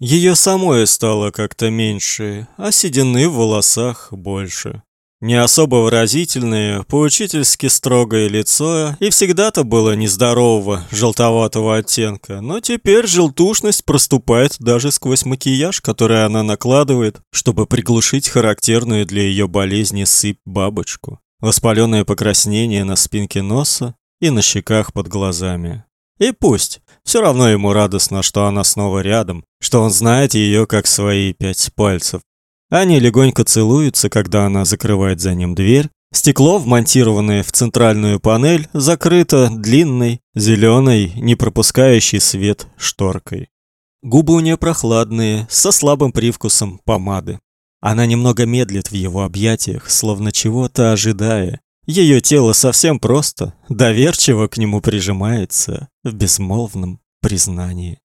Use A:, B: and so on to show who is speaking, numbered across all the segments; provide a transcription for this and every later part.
A: Ее самой стало как-то меньше, а седины в волосах больше. Не особо выразительное, поучительски строгое лицо и всегда-то было нездорового, желтоватого оттенка, но теперь желтушность проступает даже сквозь макияж, который она накладывает, чтобы приглушить характерную для ее болезни сыпь-бабочку, воспаленное покраснение на спинке носа и на щеках под глазами. И пусть, все равно ему радостно, что она снова рядом, что он знает ее как свои пять пальцев. Они легонько целуются, когда она закрывает за ним дверь. Стекло, вмонтированное в центральную панель, закрыто длинной, зеленой, не пропускающей свет шторкой. Губы у нее прохладные, со слабым привкусом помады. Она немного медлит в его объятиях, словно чего-то ожидая. Ее тело совсем просто, доверчиво к нему прижимается в безмолвном признании.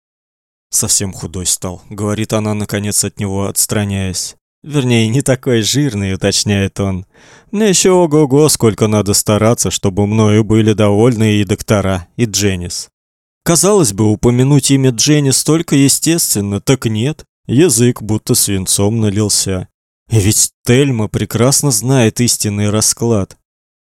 A: Совсем худой стал, говорит она наконец от него отстраняясь. Вернее, не такой жирный, уточняет он. Мне еще ого-го, сколько надо стараться, чтобы мною были довольны и доктора, и Дженнис. Казалось бы, упомянуть имя Дженнис столько естественно, так нет. Язык будто свинцом налился. И ведь Тельма прекрасно знает истинный расклад.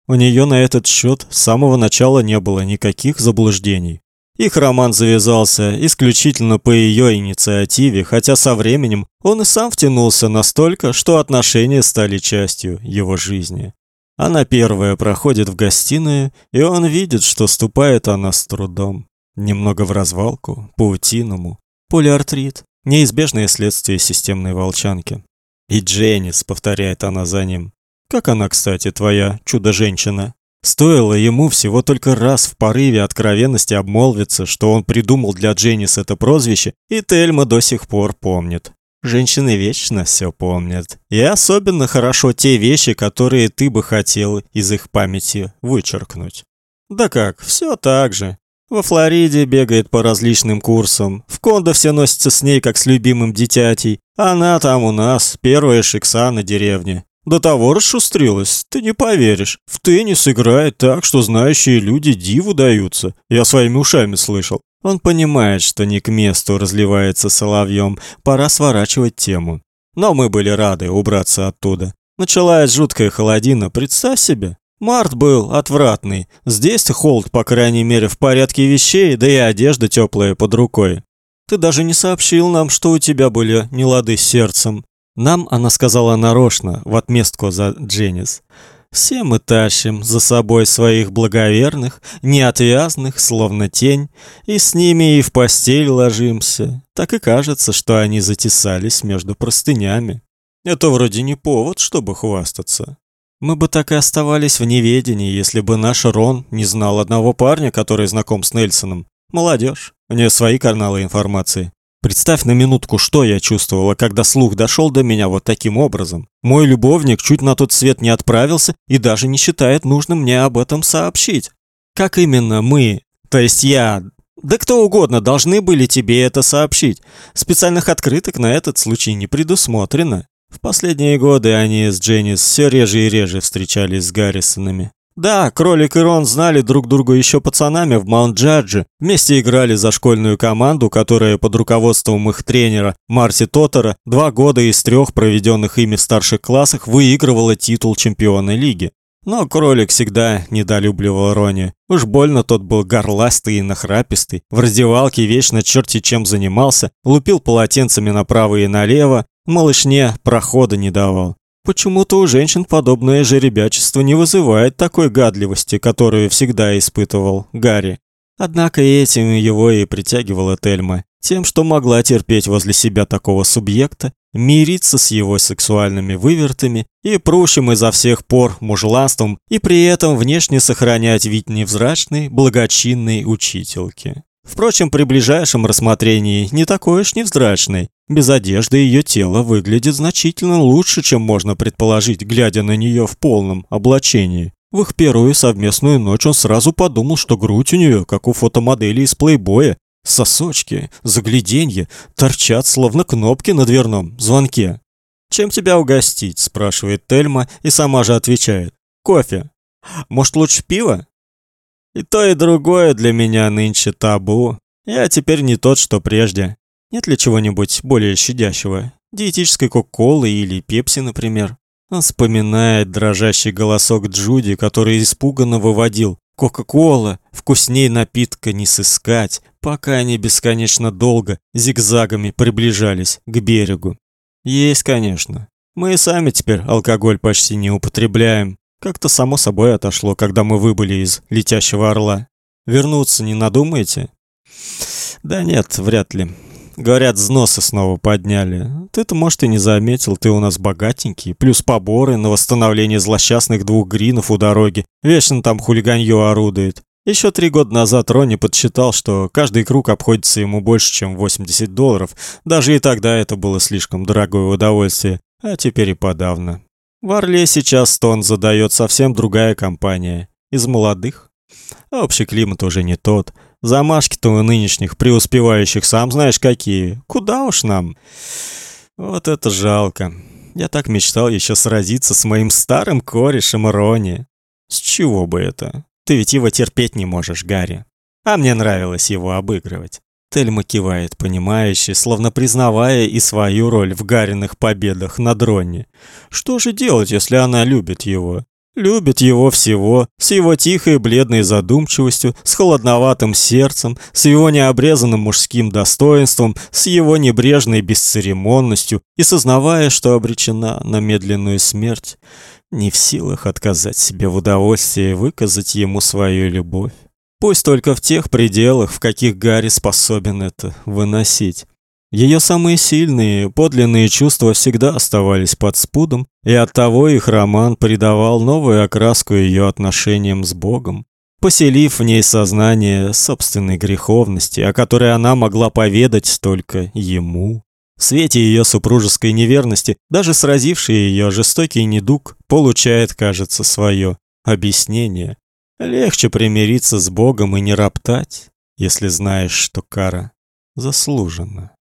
A: У нее на этот счет с самого начала не было никаких заблуждений. Их роман завязался исключительно по ее инициативе, хотя со временем он и сам втянулся настолько, что отношения стали частью его жизни. Она первая проходит в гостиную, и он видит, что ступает она с трудом, немного в развалку, паутиному, полиартрит, неизбежное следствие системной волчанки. И Дженнис, повторяет она за ним. Как она, кстати, твоя чудо-женщина? Стоило ему всего только раз в порыве откровенности обмолвиться, что он придумал для Дженнис это прозвище, и Тельма до сих пор помнит. Женщины вечно все помнят. И особенно хорошо те вещи, которые ты бы хотел из их памяти вычеркнуть. Да как, все так же. Во Флориде бегает по различным курсам. В Кондо все носятся с ней, как с любимым дитятей. Она там у нас, первая шикса на деревне. До того расшустрилась, ты не поверишь. В теннис играет так, что знающие люди диву даются. Я своими ушами слышал. Он понимает, что не к месту разливается соловьем, пора сворачивать тему. Но мы были рады убраться оттуда. Началась жуткая холодина, представь себе. Март был отвратный. Здесь холод, по крайней мере, в порядке вещей, да и одежда теплая под рукой. Ты даже не сообщил нам, что у тебя были нелады с сердцем. Нам она сказала нарочно, в отместку за Дженнис. Все мы тащим за собой своих благоверных, неотвязных, словно тень, и с ними и в постель ложимся. Так и кажется, что они затесались между простынями. Это вроде не повод, чтобы хвастаться. Мы бы так и оставались в неведении, если бы наш Рон не знал одного парня, который знаком с Нельсоном. Молодежь, у нее свои каналы информации. Представь на минутку, что я чувствовала, когда слух дошел до меня вот таким образом. Мой любовник чуть на тот свет не отправился и даже не считает нужным мне об этом сообщить. Как именно мы, то есть я, да кто угодно должны были тебе это сообщить. Специальных открыток на этот случай не предусмотрено. В последние годы они с Дженнис все реже и реже встречались с Гаррисонами. Да, Кролик и Рон знали друг друга еще пацанами в Маунт-Джадже. Вместе играли за школьную команду, которая под руководством их тренера Марси Тоттера два года из трех проведенных ими в старших классах выигрывала титул чемпиона лиги. Но Кролик всегда недолюбливал Рони. Уж больно тот был горластый и нахрапистый. В раздевалке вечно черти чем занимался, лупил полотенцами направо и налево, малышне прохода не давал. Почему-то у женщин подобное жеребячество не вызывает такой гадливости, которую всегда испытывал Гарри. Однако этим его и притягивала Тельма, тем, что могла терпеть возле себя такого субъекта, мириться с его сексуальными вывертами и прочим изо всех пор мужланством, и при этом внешне сохранять вид невзрачной, благочинной учительки. Впрочем, при ближайшем рассмотрении не такой уж невзрачный. Без одежды ее тело выглядит значительно лучше, чем можно предположить, глядя на нее в полном облачении. В их первую совместную ночь он сразу подумал, что грудь у нее, как у фотомодели из плейбоя, сосочки, загляденье, торчат словно кнопки на дверном звонке. «Чем тебя угостить?» – спрашивает Тельма и сама же отвечает. «Кофе. Может, лучше пиво?» И то, и другое для меня нынче табу. Я теперь не тот, что прежде. Нет ли чего-нибудь более щадящего? Диетической кока-колы или пепси, например? Он вспоминает дрожащий голосок Джуди, который испуганно выводил «Кока-кола! Вкусней напитка не сыскать!» пока они бесконечно долго зигзагами приближались к берегу. Есть, конечно. Мы и сами теперь алкоголь почти не употребляем. Как-то само собой отошло, когда мы выбыли из летящего орла. Вернуться не надумаете? Да нет, вряд ли. Говорят, взносы снова подняли. Ты-то, может, и не заметил, ты у нас богатенький. Плюс поборы на восстановление злосчастных двух гринов у дороги. Вечно там хулиганье орудует. Еще три года назад Ронни подсчитал, что каждый круг обходится ему больше, чем 80 долларов. Даже и тогда это было слишком дорогое удовольствие. А теперь и подавно. В Орле сейчас тон задает совсем другая компания. Из молодых. общий климат уже не тот. Замашки-то у нынешних преуспевающих сам знаешь какие. Куда уж нам? Вот это жалко. Я так мечтал еще сразиться с моим старым корешем Рони. С чего бы это? Ты ведь его терпеть не можешь, Гарри. А мне нравилось его обыгрывать. Тельма кивает, понимающе, словно признавая и свою роль в Гариных победах на дроне. Что же делать, если она любит его? Любит его всего, с его тихой бледной задумчивостью, с холодноватым сердцем, с его необрезанным мужским достоинством, с его небрежной бесцеремонностью и сознавая, что обречена на медленную смерть, не в силах отказать себе в удовольствии выказать ему свою любовь. Пусть только в тех пределах, в каких Гарри способен это выносить. Ее самые сильные, подлинные чувства всегда оставались под спудом, и оттого их роман придавал новую окраску ее отношениям с Богом, поселив в ней сознание собственной греховности, о которой она могла поведать только ему. В свете ее супружеской неверности, даже сразивший ее жестокий недуг, получает, кажется, свое объяснение. Легче примириться с Богом и не роптать, если знаешь, что кара заслужена.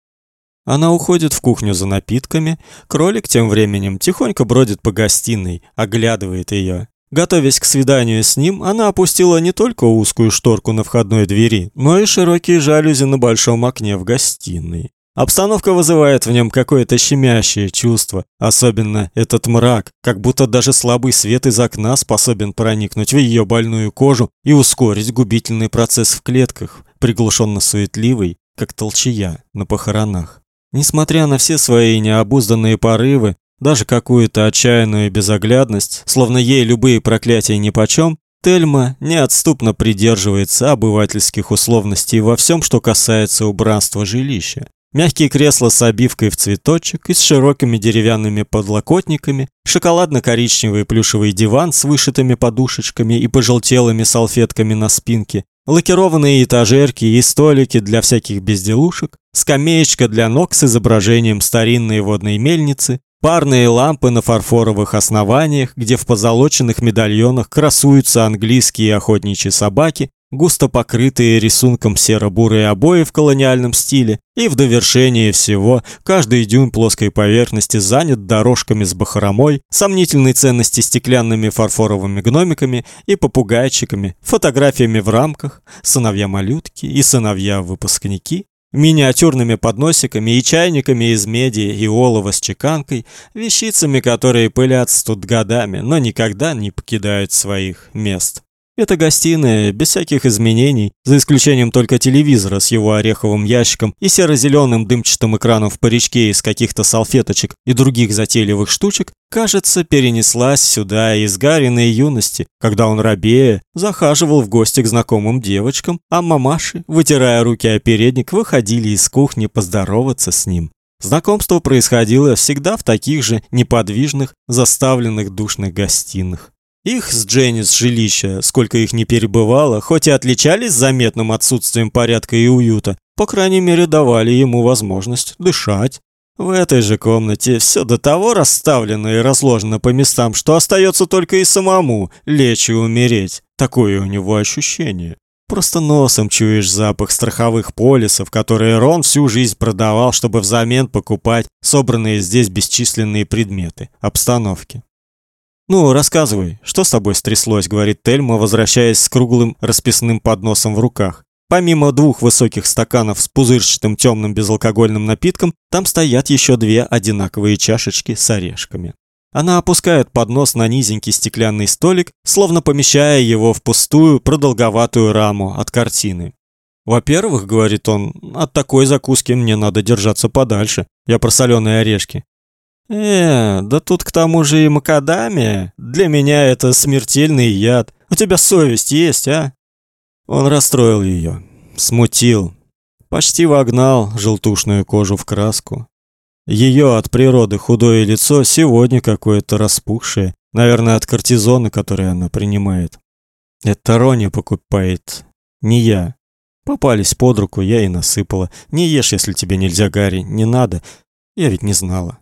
A: Она уходит в кухню за напитками, кролик тем временем тихонько бродит по гостиной, оглядывает ее. Готовясь к свиданию с ним, она опустила не только узкую шторку на входной двери, но и широкие жалюзи на большом окне в гостиной. Обстановка вызывает в нем какое-то щемящее чувство, особенно этот мрак, как будто даже слабый свет из окна способен проникнуть в ее больную кожу и ускорить губительный процесс в клетках, приглушенно суетливый, как толчья на похоронах. Несмотря на все свои необузданные порывы, даже какую-то отчаянную безоглядность, словно ей любые проклятия нипочем, Тельма неотступно придерживается обывательских условностей во всем, что касается убранства жилища. Мягкие кресла с обивкой в цветочек и с широкими деревянными подлокотниками, шоколадно-коричневый плюшевый диван с вышитыми подушечками и пожелтелыми салфетками на спинке, лакированные этажерки и столики для всяких безделушек, скамеечка для ног с изображением старинной водной мельницы, парные лампы на фарфоровых основаниях, где в позолоченных медальонах красуются английские охотничьи собаки, густо покрытые рисунком серо-бурые обои в колониальном стиле, и в довершение всего каждый дюйм плоской поверхности занят дорожками с бахромой, сомнительной ценности стеклянными фарфоровыми гномиками и попугайчиками, фотографиями в рамках, сыновья-малютки и сыновья-выпускники, миниатюрными подносиками и чайниками из меди и олова с чеканкой, вещицами, которые пылятся тут годами, но никогда не покидают своих мест. Эта гостиная, без всяких изменений, за исключением только телевизора с его ореховым ящиком и серо-зеленым дымчатым экраном в паричке из каких-то салфеточек и других затейливых штучек, кажется, перенеслась сюда из Гариной юности, когда он рабея захаживал в гости к знакомым девочкам, а мамаши, вытирая руки о передник, выходили из кухни поздороваться с ним. Знакомство происходило всегда в таких же неподвижных, заставленных душных гостиных. Их с Дженнис жилища, сколько их не перебывало, хоть и отличались заметным отсутствием порядка и уюта, по крайней мере давали ему возможность дышать. В этой же комнате все до того расставлено и разложено по местам, что остается только и самому лечь и умереть. Такое у него ощущение. Просто носом чуешь запах страховых полисов, которые Рон всю жизнь продавал, чтобы взамен покупать собранные здесь бесчисленные предметы, обстановки. «Ну, рассказывай, что с тобой стряслось?» — говорит Тельма, возвращаясь с круглым расписным подносом в руках. Помимо двух высоких стаканов с пузырчатым темным безалкогольным напитком, там стоят еще две одинаковые чашечки с орешками. Она опускает поднос на низенький стеклянный столик, словно помещая его в пустую продолговатую раму от картины. Во-первых, говорит он, от такой закуски мне надо держаться подальше. Я про соленые орешки. Э, да тут к тому же и макадамия. Для меня это смертельный яд. У тебя совесть есть, а? Он расстроил ее, смутил, почти вогнал желтушную кожу в краску. Ее от природы худое лицо сегодня какое-то распухшее, наверное, от кортизона, который она принимает. Это Рони покупает, не я. Попались под руку, я и насыпала. Не ешь, если тебе нельзя, Гарри, не надо. Я ведь не знала.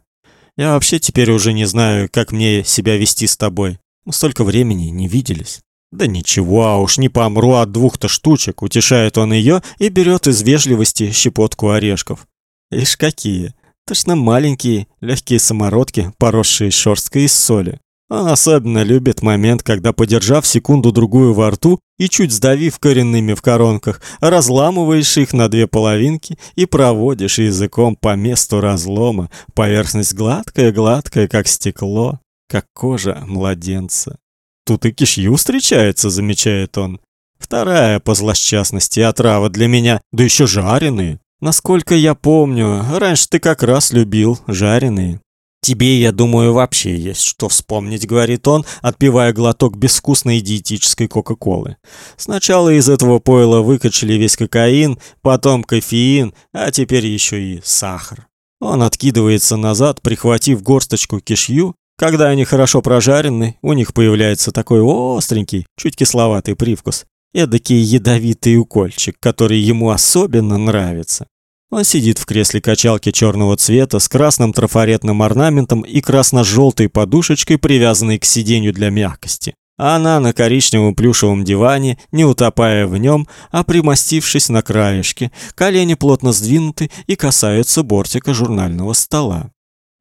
A: Я вообще теперь уже не знаю, как мне себя вести с тобой. Мы столько времени не виделись. Да ничего, а уж не помру от двух-то штучек, утешает он ее и берет из вежливости щепотку орешков. Ишь какие! Точно маленькие, легкие самородки, поросшие шерсткой из соли. Он особенно любит момент, когда, подержав секунду-другую во рту и чуть сдавив коренными в коронках, разламываешь их на две половинки и проводишь языком по месту разлома. Поверхность гладкая-гладкая, как стекло, как кожа младенца. Тут и кишью встречается, замечает он. Вторая по злосчастности отрава для меня, да еще жареные. Насколько я помню, раньше ты как раз любил жареные. Тебе, я думаю, вообще есть что вспомнить, говорит он, отпивая глоток безвкусной диетической кока-колы. Сначала из этого пойла выкачали весь кокаин, потом кофеин, а теперь еще и сахар. Он откидывается назад, прихватив горсточку кишью. Когда они хорошо прожарены, у них появляется такой остренький, чуть кисловатый привкус. Эдакий ядовитый укольчик, который ему особенно нравится. Он сидит в кресле качалки черного цвета с красным трафаретным орнаментом и красно-желтой подушечкой, привязанной к сиденью для мягкости. А она на коричневом плюшевом диване, не утопая в нем, а примостившись на краешке, колени плотно сдвинуты и касаются бортика журнального стола.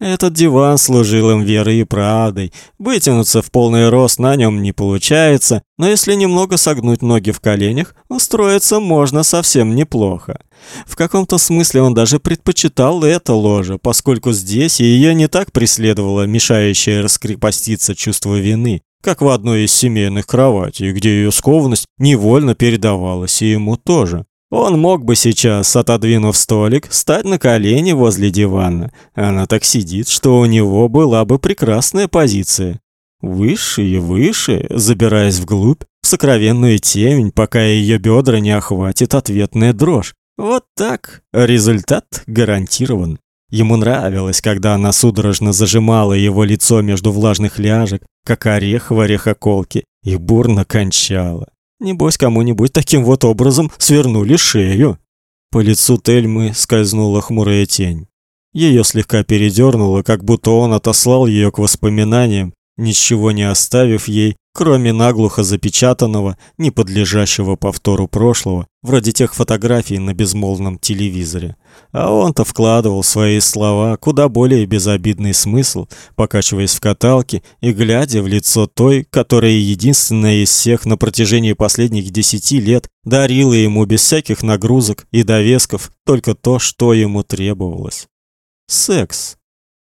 A: Этот диван служил им верой и правдой. Вытянуться в полный рост на нем не получается, но если немного согнуть ноги в коленях, устроиться можно совсем неплохо. В каком-то смысле он даже предпочитал это ложе, поскольку здесь ее не так преследовало мешающее раскрепоститься чувство вины, как в одной из семейных кроватей, где ее скованность невольно передавалась и ему тоже. Он мог бы сейчас, отодвинув столик, встать на колени возле дивана. Она так сидит, что у него была бы прекрасная позиция. Выше и выше, забираясь вглубь, в сокровенную темень, пока ее бедра не охватит ответная дрожь. Вот так. Результат гарантирован. Ему нравилось, когда она судорожно зажимала его лицо между влажных ляжек, как орех в орехоколке, и бурно кончала. Небось, кому-нибудь таким вот образом свернули шею. По лицу Тельмы скользнула хмурая тень. Ее слегка передернуло, как будто он отослал ее к воспоминаниям, ничего не оставив ей, кроме наглухо запечатанного, не подлежащего повтору прошлого, вроде тех фотографий на безмолвном телевизоре. А он-то вкладывал свои слова куда более безобидный смысл, покачиваясь в каталке и глядя в лицо той, которая единственная из всех на протяжении последних десяти лет дарила ему без всяких нагрузок и довесков только то, что ему требовалось. Секс.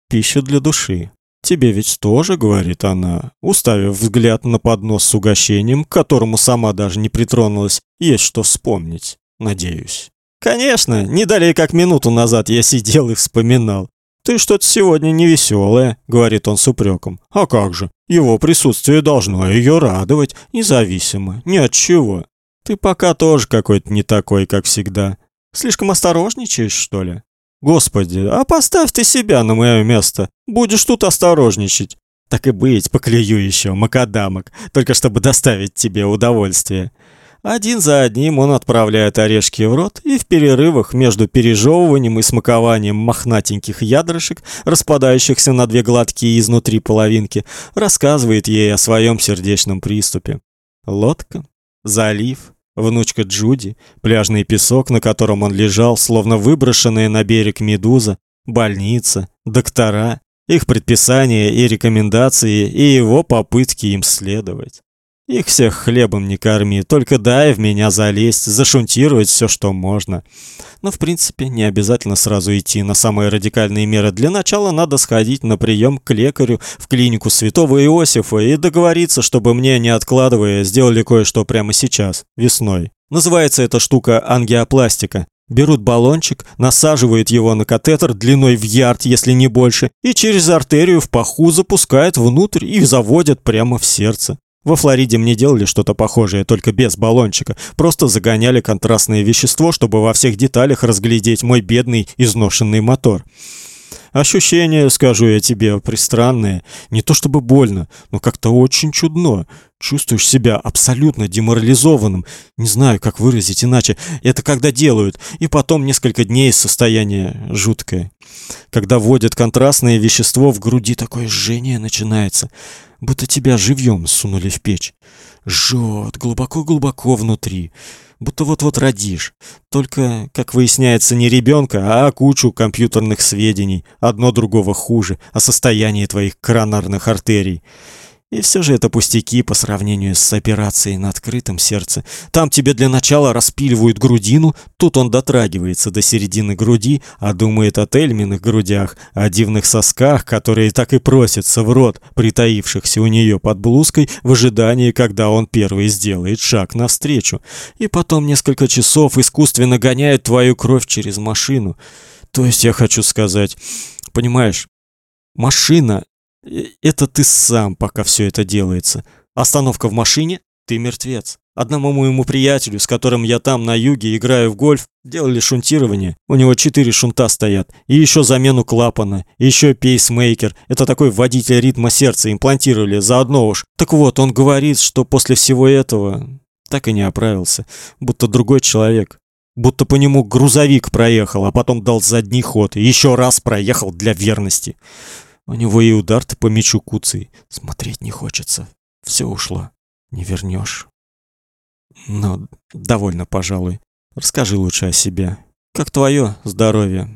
A: Пища для души. Тебе ведь тоже, говорит она, уставив взгляд на поднос с угощением, к которому сама даже не притронулась, есть что вспомнить, надеюсь. Конечно, не далее как минуту назад я сидел и вспоминал. Ты что-то сегодня невеселая, говорит он с упреком. А как же? Его присутствие должно ее радовать, независимо ни от чего. Ты пока тоже какой-то не такой, как всегда. Слишком осторожничаешь, что ли? Господи, а поставь ты себя на мое место. Будешь тут осторожничать. Так и быть, поклею еще макадамок, только чтобы доставить тебе удовольствие. Один за одним он отправляет орешки в рот и в перерывах между пережевыванием и смакованием мохнатеньких ядрышек, распадающихся на две гладкие изнутри половинки, рассказывает ей о своем сердечном приступе. Лодка, залив, внучка Джуди, пляжный песок, на котором он лежал, словно выброшенная на берег медуза, больница, доктора, их предписания и рекомендации и его попытки им следовать. Их всех хлебом не корми, только дай в меня залезть, зашунтировать все, что можно. Но, в принципе, не обязательно сразу идти на самые радикальные меры. Для начала надо сходить на прием к лекарю в клинику Святого Иосифа и договориться, чтобы мне, не откладывая, сделали кое-что прямо сейчас, весной. Называется эта штука ангиопластика. Берут баллончик, насаживают его на катетер длиной в ярд, если не больше, и через артерию в паху запускают внутрь и заводят прямо в сердце. Во Флориде мне делали что-то похожее, только без баллончика. Просто загоняли контрастное вещество, чтобы во всех деталях разглядеть мой бедный изношенный мотор. Ощущения, скажу я тебе, пристранные. Не то чтобы больно, но как-то очень чудно. Чувствуешь себя абсолютно деморализованным. Не знаю, как выразить иначе. Это когда делают. И потом несколько дней состояние жуткое. Когда вводят контрастное вещество, в груди такое жжение начинается. Будто тебя живьем сунули в печь. Жжет глубоко-глубоко внутри будто вот-вот родишь. Только, как выясняется, не ребенка, а кучу компьютерных сведений, одно другого хуже, о состоянии твоих коронарных артерий. И все же это пустяки по сравнению с операцией на открытом сердце. Там тебе для начала распиливают грудину, тут он дотрагивается до середины груди, а думает о тельминых грудях, о дивных сосках, которые так и просятся в рот, притаившихся у нее под блузкой в ожидании, когда он первый сделает шаг навстречу. И потом несколько часов искусственно гоняет твою кровь через машину. То есть я хочу сказать, понимаешь, машина это ты сам, пока все это делается. Остановка в машине ты мертвец. Одному моему приятелю, с которым я там на юге играю в гольф, делали шунтирование. У него четыре шунта стоят. И еще замену клапана. И еще пейсмейкер. Это такой водитель ритма сердца имплантировали заодно уж. Так вот, он говорит, что после всего этого так и не оправился. Будто другой человек. Будто по нему грузовик проехал, а потом дал задний ход. И еще раз проехал для верности. У него и удар-то по мячу куцый. Смотреть не хочется. Все ушло. Не вернешь. Но довольно, пожалуй. Расскажи лучше о себе. Как твое здоровье?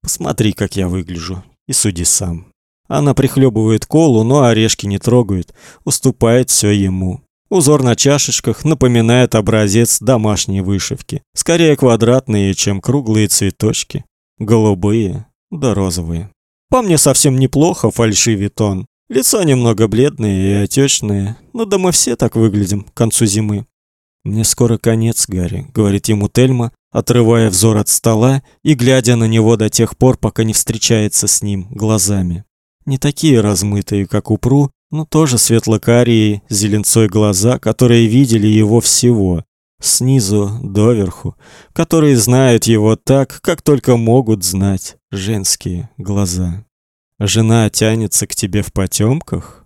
A: Посмотри, как я выгляжу. И суди сам. Она прихлебывает колу, но орешки не трогает. Уступает все ему. Узор на чашечках напоминает образец домашней вышивки. Скорее квадратные, чем круглые цветочки. Голубые, да розовые. По мне совсем неплохо, фальшивит он. Лицо немного бледное и отечное, но да мы все так выглядим к концу зимы. Мне скоро конец, Гарри, говорит ему Тельма, отрывая взор от стола и глядя на него до тех пор, пока не встречается с ним глазами. Не такие размытые, как у Пру, но тоже светло-карие, зеленцой глаза, которые видели его всего, снизу доверху, которые знают его так, как только могут знать женские глаза. Жена тянется к тебе в потемках.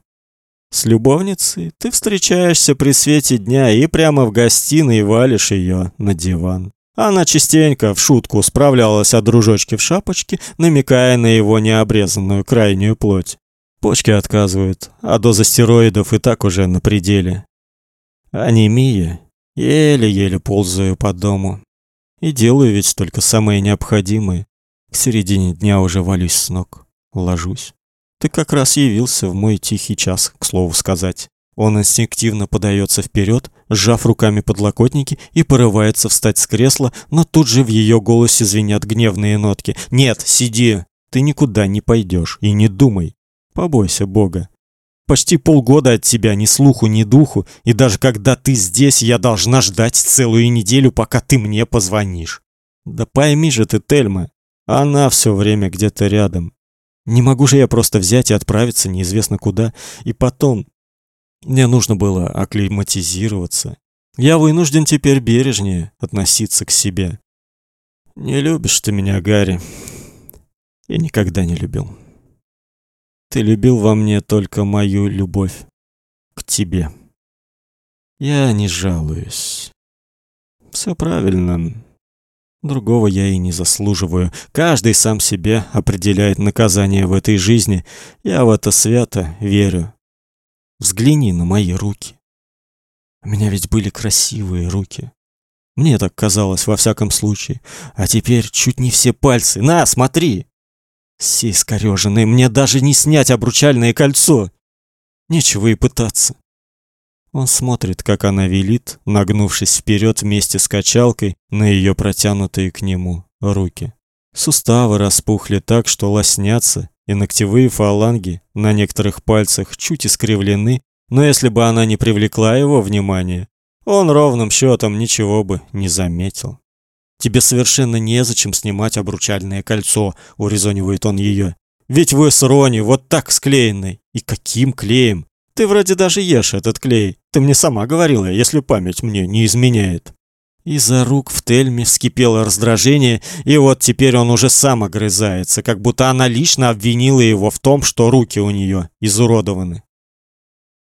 A: С любовницей ты встречаешься при свете дня и прямо в гостиной валишь ее на диван. Она частенько в шутку справлялась о дружочке в шапочке, намекая на его необрезанную крайнюю плоть. Почки отказывают, а доза стероидов и так уже на пределе. Анемия Еле-еле ползаю по дому. И делаю ведь только самое необходимое. К середине дня уже валюсь с ног. Ложусь. Ты как раз явился в мой тихий час, к слову сказать. Он инстинктивно подается вперед, сжав руками подлокотники и порывается встать с кресла, но тут же в ее голосе звенят гневные нотки. «Нет, сиди! Ты никуда не пойдешь и не думай. Побойся Бога. Почти полгода от тебя ни слуху, ни духу, и даже когда ты здесь, я должна ждать целую неделю, пока ты мне позвонишь. Да пойми же ты, Тельма, она все время где-то рядом. Не могу же я просто взять и отправиться неизвестно куда, и потом мне нужно было акклиматизироваться. Я вынужден теперь бережнее относиться к себе. Не любишь ты меня, Гарри. Я никогда не любил. Ты любил во мне только мою любовь к тебе. Я не жалуюсь. Все правильно. Другого я и не заслуживаю. Каждый сам себе определяет наказание в этой жизни. Я в это свято верю. Взгляни на мои руки. У меня ведь были красивые руки. Мне так казалось во всяком случае. А теперь чуть не все пальцы. На, смотри. Все искорёженные, мне даже не снять обручальное кольцо. Нечего и пытаться. Он смотрит, как она велит, нагнувшись вперед вместе с качалкой на ее протянутые к нему руки. Суставы распухли так, что лоснятся, и ногтевые фаланги на некоторых пальцах чуть искривлены, но если бы она не привлекла его внимания, он ровным счетом ничего бы не заметил. Тебе совершенно незачем снимать обручальное кольцо, урезонивает он ее. Ведь вы с Рони вот так склеены. И каким клеем? Ты вроде даже ешь этот клей. Ты мне сама говорила, если память мне не изменяет. Из-за рук в Тельме вскипело раздражение, и вот теперь он уже сам огрызается, как будто она лично обвинила его в том, что руки у нее изуродованы.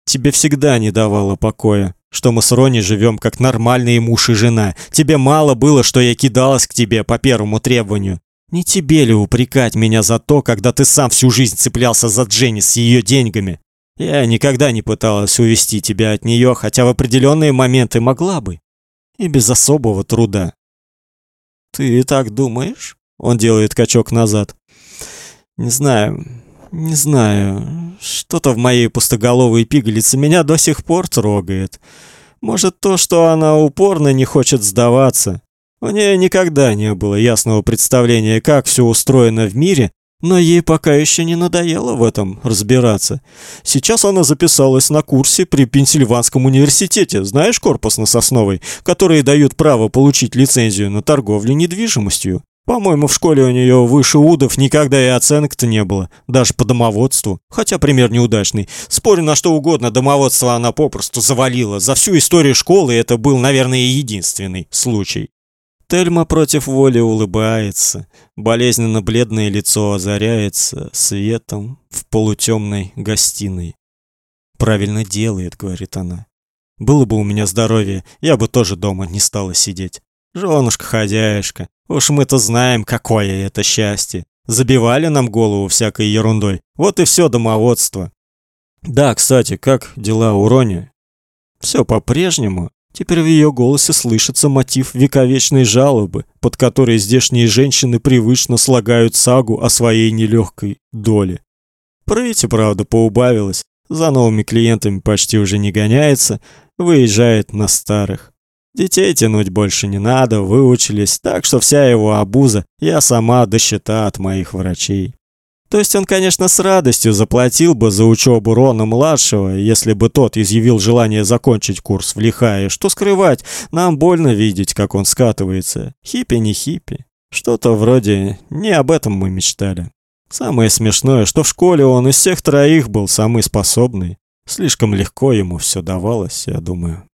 A: Тебе всегда не давало покоя, что мы с Рони живем как нормальные муж и жена. Тебе мало было, что я кидалась к тебе по первому требованию. Не тебе ли упрекать меня за то, когда ты сам всю жизнь цеплялся за Дженни с ее деньгами? Я никогда не пыталась увести тебя от нее, хотя в определенные моменты могла бы. И без особого труда. Ты так думаешь? Он делает качок назад. Не знаю, не знаю. Что-то в моей пустоголовой пигалице меня до сих пор трогает. Может, то, что она упорно не хочет сдаваться. У нее никогда не было ясного представления, как все устроено в мире, но ей пока еще не надоело в этом разбираться. Сейчас она записалась на курсе при Пенсильванском университете, знаешь, корпус на Сосновой, которые дают право получить лицензию на торговлю недвижимостью. По-моему, в школе у нее выше удов никогда и оценок-то не было, даже по домоводству, хотя пример неудачный. Спорю на что угодно, домоводство она попросту завалила. За всю историю школы это был, наверное, единственный случай. Тельма против воли улыбается. Болезненно бледное лицо озаряется светом в полутемной гостиной. Правильно делает, говорит она. Было бы у меня здоровье, я бы тоже дома не стала сидеть. Жёнушка-хозяюшка, уж мы-то знаем, какое это счастье. Забивали нам голову всякой ерундой. Вот и все домоводство. Да, кстати, как дела у Рони? Все по-прежнему. Теперь в ее голосе слышится мотив вековечной жалобы, под которой здешние женщины привычно слагают сагу о своей нелегкой доле. Прыти, правда, поубавилась, за новыми клиентами почти уже не гоняется, выезжает на старых. Детей тянуть больше не надо, выучились, так что вся его обуза я сама до счета от моих врачей. То есть он, конечно, с радостью заплатил бы за учебу Рона-младшего, если бы тот изъявил желание закончить курс в Лихае. Что скрывать, нам больно видеть, как он скатывается. Хиппи не хиппи. Что-то вроде «не об этом мы мечтали». Самое смешное, что в школе он из всех троих был самый способный. Слишком легко ему все давалось, я думаю.